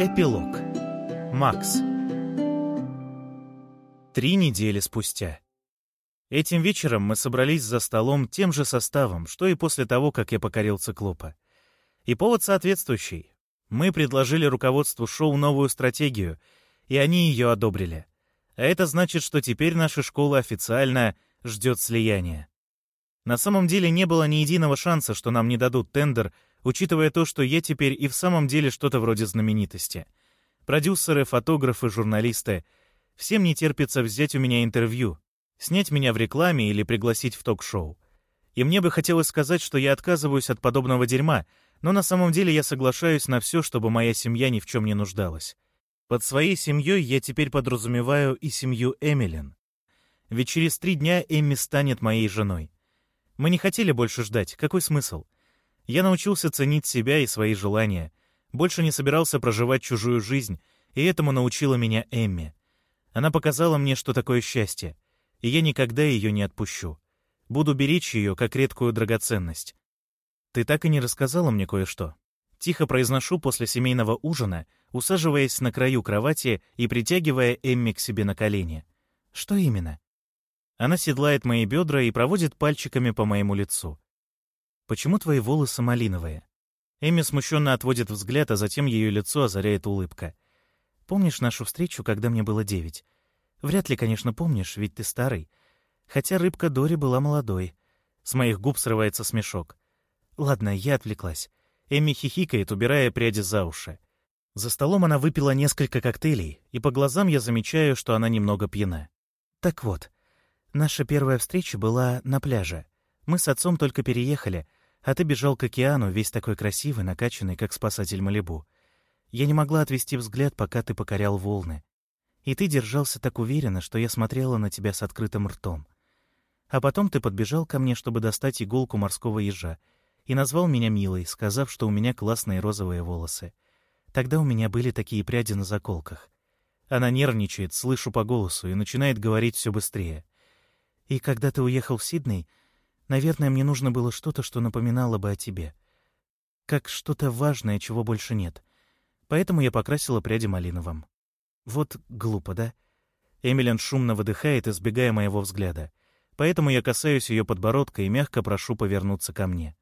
Эпилог. Макс. Три недели спустя. Этим вечером мы собрались за столом тем же составом, что и после того, как я покорил циклопа. И повод соответствующий. Мы предложили руководству шоу новую стратегию, и они ее одобрили. А это значит, что теперь наша школа официально ждет слияния. На самом деле не было ни единого шанса, что нам не дадут тендер, учитывая то, что я теперь и в самом деле что-то вроде знаменитости. Продюсеры, фотографы, журналисты — всем не терпится взять у меня интервью, снять меня в рекламе или пригласить в ток-шоу. И мне бы хотелось сказать, что я отказываюсь от подобного дерьма, но на самом деле я соглашаюсь на все, чтобы моя семья ни в чем не нуждалась. Под своей семьей я теперь подразумеваю и семью Эмилин. Ведь через три дня Эмми станет моей женой. Мы не хотели больше ждать. Какой смысл? Я научился ценить себя и свои желания. Больше не собирался проживать чужую жизнь, и этому научила меня Эмми. Она показала мне, что такое счастье, и я никогда ее не отпущу. Буду беречь ее, как редкую драгоценность. Ты так и не рассказала мне кое-что. Тихо произношу после семейного ужина, усаживаясь на краю кровати и притягивая Эмми к себе на колени. Что именно? Она седлает мои бедра и проводит пальчиками по моему лицу. «Почему твои волосы малиновые?» Эми смущенно отводит взгляд, а затем ее лицо озаряет улыбка. «Помнишь нашу встречу, когда мне было девять? Вряд ли, конечно, помнишь, ведь ты старый. Хотя рыбка Дори была молодой. С моих губ срывается смешок. Ладно, я отвлеклась. Эми хихикает, убирая пряди за уши. За столом она выпила несколько коктейлей, и по глазам я замечаю, что она немного пьяна. Так вот, Наша первая встреча была на пляже. Мы с отцом только переехали, а ты бежал к океану, весь такой красивый, накачанный, как спасатель Малибу. Я не могла отвести взгляд, пока ты покорял волны. И ты держался так уверенно, что я смотрела на тебя с открытым ртом. А потом ты подбежал ко мне, чтобы достать иголку морского ежа, и назвал меня милой, сказав, что у меня классные розовые волосы. Тогда у меня были такие пряди на заколках. Она нервничает, слышу по голосу, и начинает говорить все быстрее. И когда ты уехал в Сидней, наверное, мне нужно было что-то, что напоминало бы о тебе. Как что-то важное, чего больше нет. Поэтому я покрасила пряди малиновым. Вот глупо, да? Эмилин шумно выдыхает, избегая моего взгляда. Поэтому я касаюсь ее подбородка и мягко прошу повернуться ко мне.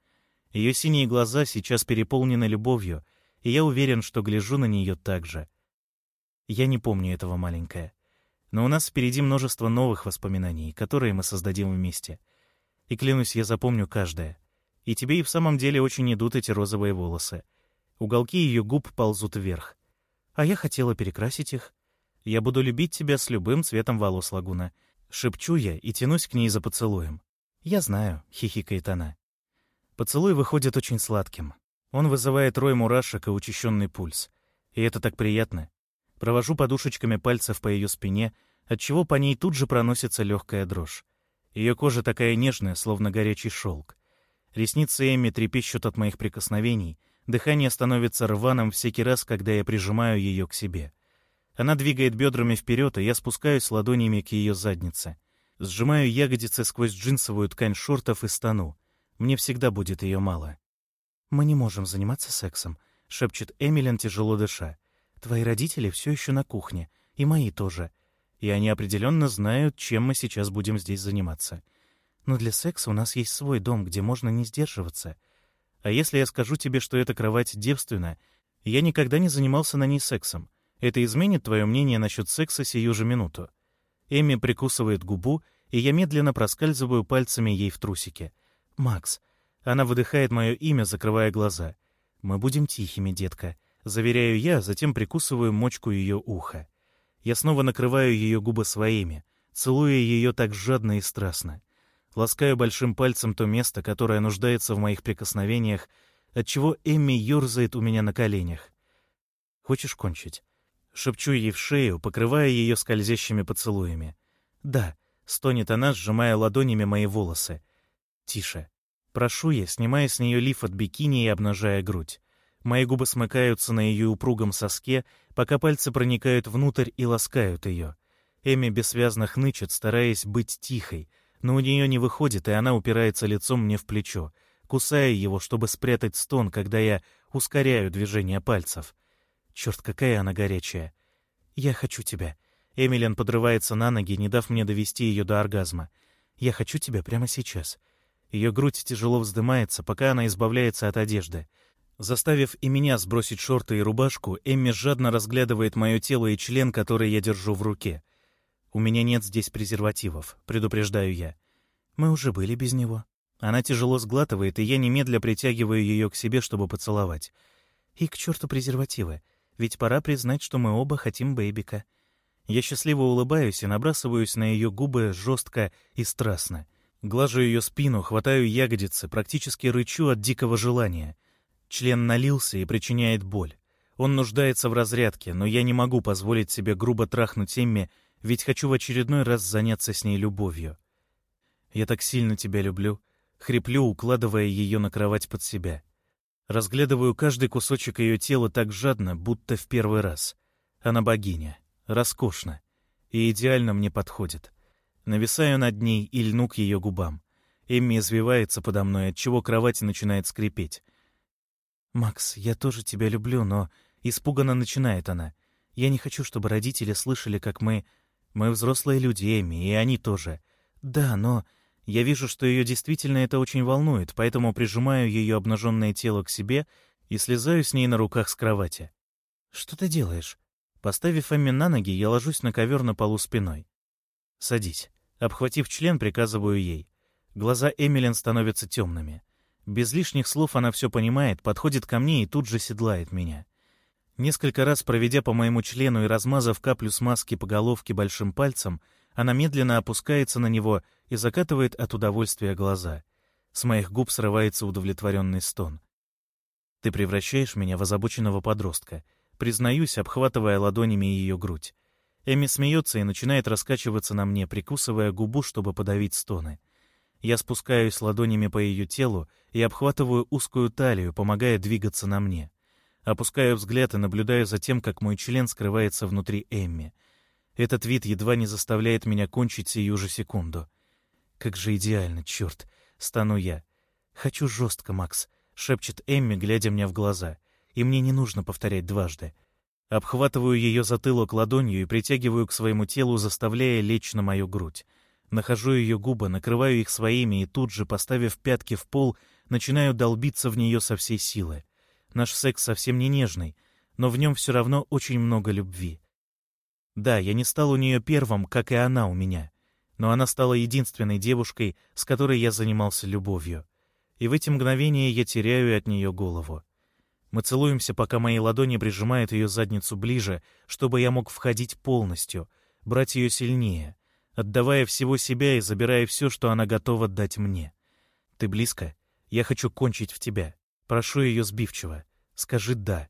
Ее синие глаза сейчас переполнены любовью, и я уверен, что гляжу на нее так же. Я не помню этого, маленькая. Но у нас впереди множество новых воспоминаний, которые мы создадим вместе. И клянусь, я запомню каждое. И тебе и в самом деле очень идут эти розовые волосы. Уголки ее губ ползут вверх. А я хотела перекрасить их. Я буду любить тебя с любым цветом волос, Лагуна. Шепчу я и тянусь к ней за поцелуем. «Я знаю», — хихикает она. Поцелуй выходит очень сладким. Он вызывает рой мурашек и учащенный пульс. И это так приятно. Провожу подушечками пальцев по ее спине, отчего по ней тут же проносится легкая дрожь. Ее кожа такая нежная, словно горячий шелк. Ресницы Эмми трепещут от моих прикосновений, дыхание становится рваным всякий раз, когда я прижимаю ее к себе. Она двигает бедрами вперед, и я спускаюсь ладонями к ее заднице. Сжимаю ягодицы сквозь джинсовую ткань шортов и стану. Мне всегда будет ее мало. «Мы не можем заниматься сексом», — шепчет Эмилин, тяжело дыша. Твои родители все еще на кухне, и мои тоже. И они определенно знают, чем мы сейчас будем здесь заниматься. Но для секса у нас есть свой дом, где можно не сдерживаться. А если я скажу тебе, что эта кровать девственна, я никогда не занимался на ней сексом, это изменит твое мнение насчет секса сию же минуту. Эми прикусывает губу, и я медленно проскальзываю пальцами ей в трусике. «Макс». Она выдыхает мое имя, закрывая глаза. «Мы будем тихими, детка. Заверяю я, затем прикусываю мочку ее уха. Я снова накрываю ее губы своими, целуя ее так жадно и страстно. Ласкаю большим пальцем то место, которое нуждается в моих прикосновениях, отчего Эмми ерзает у меня на коленях. «Хочешь кончить?» Шепчу ей в шею, покрывая ее скользящими поцелуями. «Да», — стонет она, сжимая ладонями мои волосы. «Тише». Прошу я, снимая с нее лиф от бикини и обнажая грудь. Мои губы смыкаются на ее упругом соске, пока пальцы проникают внутрь и ласкают ее. Эми бессвязно хнычет, стараясь быть тихой, но у нее не выходит, и она упирается лицом мне в плечо, кусая его, чтобы спрятать стон, когда я ускоряю движение пальцев. Черт, какая она горячая. Я хочу тебя. Эмилиан подрывается на ноги, не дав мне довести ее до оргазма. Я хочу тебя прямо сейчас. Ее грудь тяжело вздымается, пока она избавляется от одежды. Заставив и меня сбросить шорты и рубашку, Эмми жадно разглядывает мое тело и член, который я держу в руке. «У меня нет здесь презервативов», — предупреждаю я. «Мы уже были без него». Она тяжело сглатывает, и я немедля притягиваю ее к себе, чтобы поцеловать. И к черту презервативы, ведь пора признать, что мы оба хотим бэйбика. Я счастливо улыбаюсь и набрасываюсь на ее губы жестко и страстно. Глажу ее спину, хватаю ягодицы, практически рычу от дикого желания. Член налился и причиняет боль. Он нуждается в разрядке, но я не могу позволить себе грубо трахнуть Эмми, ведь хочу в очередной раз заняться с ней любовью. Я так сильно тебя люблю, хриплю, укладывая ее на кровать под себя. Разглядываю каждый кусочек ее тела так жадно, будто в первый раз. Она богиня, роскошна и идеально мне подходит. Нависаю над ней и льну к ее губам. Эмми извивается подо мной, отчего кровать начинает скрипеть. «Макс, я тоже тебя люблю, но...» Испуганно начинает она. «Я не хочу, чтобы родители слышали, как мы... Мы взрослые люди, Эми, и они тоже. Да, но... Я вижу, что ее действительно это очень волнует, поэтому прижимаю ее обнаженное тело к себе и слезаю с ней на руках с кровати. «Что ты делаешь?» Поставив Эмми на ноги, я ложусь на ковер на полу спиной. «Садись». Обхватив член, приказываю ей. Глаза Эмилин становятся темными. Без лишних слов она все понимает, подходит ко мне и тут же седлает меня. Несколько раз проведя по моему члену и размазав каплю смазки по головке большим пальцем, она медленно опускается на него и закатывает от удовольствия глаза. С моих губ срывается удовлетворенный стон. «Ты превращаешь меня в озабоченного подростка», признаюсь, обхватывая ладонями ее грудь. Эми смеется и начинает раскачиваться на мне, прикусывая губу, чтобы подавить стоны. Я спускаюсь ладонями по ее телу и обхватываю узкую талию, помогая двигаться на мне. Опускаю взгляд и наблюдаю за тем, как мой член скрывается внутри Эмми. Этот вид едва не заставляет меня кончить сию же секунду. Как же идеально, черт! Стану я. Хочу жестко, Макс, шепчет Эмми, глядя мне в глаза. И мне не нужно повторять дважды. Обхватываю ее затылок ладонью и притягиваю к своему телу, заставляя лечь на мою грудь. Нахожу ее губы, накрываю их своими и тут же, поставив пятки в пол, начинаю долбиться в нее со всей силы. Наш секс совсем не нежный, но в нем все равно очень много любви. Да, я не стал у нее первым, как и она у меня, но она стала единственной девушкой, с которой я занимался любовью. И в эти мгновения я теряю от нее голову. Мы целуемся, пока мои ладони прижимают ее задницу ближе, чтобы я мог входить полностью, брать ее сильнее, отдавая всего себя и забирая все, что она готова дать мне. Ты близко? Я хочу кончить в тебя. Прошу ее сбивчиво. Скажи «да».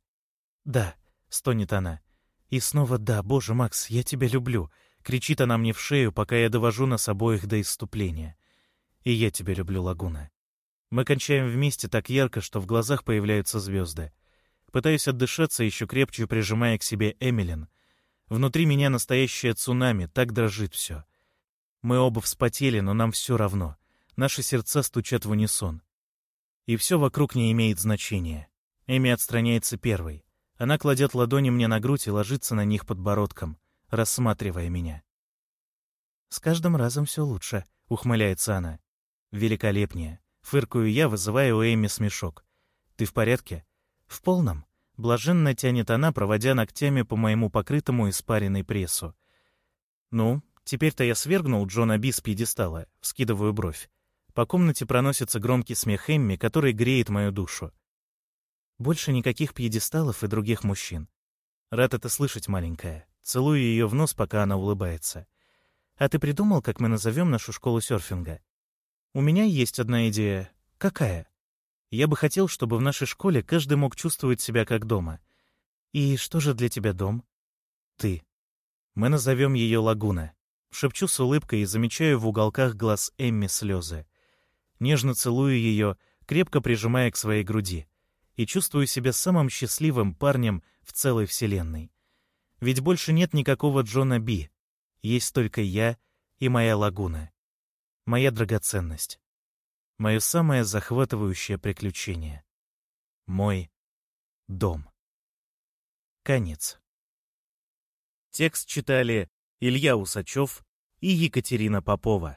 «Да», — стонет она. И снова «да, боже, Макс, я тебя люблю», — кричит она мне в шею, пока я довожу нас обоих до исступления. И я тебя люблю, Лагуна. Мы кончаем вместе так ярко, что в глазах появляются звезды. Пытаюсь отдышаться, еще крепче прижимая к себе Эмилин. Внутри меня настоящее цунами, так дрожит все. Мы оба вспотели, но нам все равно. Наши сердца стучат в унисон. И все вокруг не имеет значения. Эми отстраняется первой. Она кладет ладони мне на грудь и ложится на них подбородком, рассматривая меня. «С каждым разом все лучше», — ухмыляется она. «Великолепнее. Фыркаю я, вызывая у Эми смешок. «Ты в порядке?» «В полном». Блаженно тянет она, проводя ногтями по моему покрытому испаренной прессу. «Ну, теперь-то я свергнул Джона Би с пьедестала», — вскидываю бровь. По комнате проносится громкий смех Эмми, который греет мою душу. Больше никаких пьедесталов и других мужчин. Рад это слышать, маленькая. Целую ее в нос, пока она улыбается. А ты придумал, как мы назовем нашу школу серфинга? У меня есть одна идея. Какая? Я бы хотел, чтобы в нашей школе каждый мог чувствовать себя как дома. И что же для тебя дом? Ты. Мы назовем ее Лагуна. Шепчу с улыбкой и замечаю в уголках глаз Эмми слезы. Нежно целую ее, крепко прижимая к своей груди. И чувствую себя самым счастливым парнем в целой вселенной. Ведь больше нет никакого Джона Би. Есть только я и моя Лагуна моя драгоценность, мое самое захватывающее приключение, мой дом. Конец. Текст читали Илья Усачев и Екатерина Попова.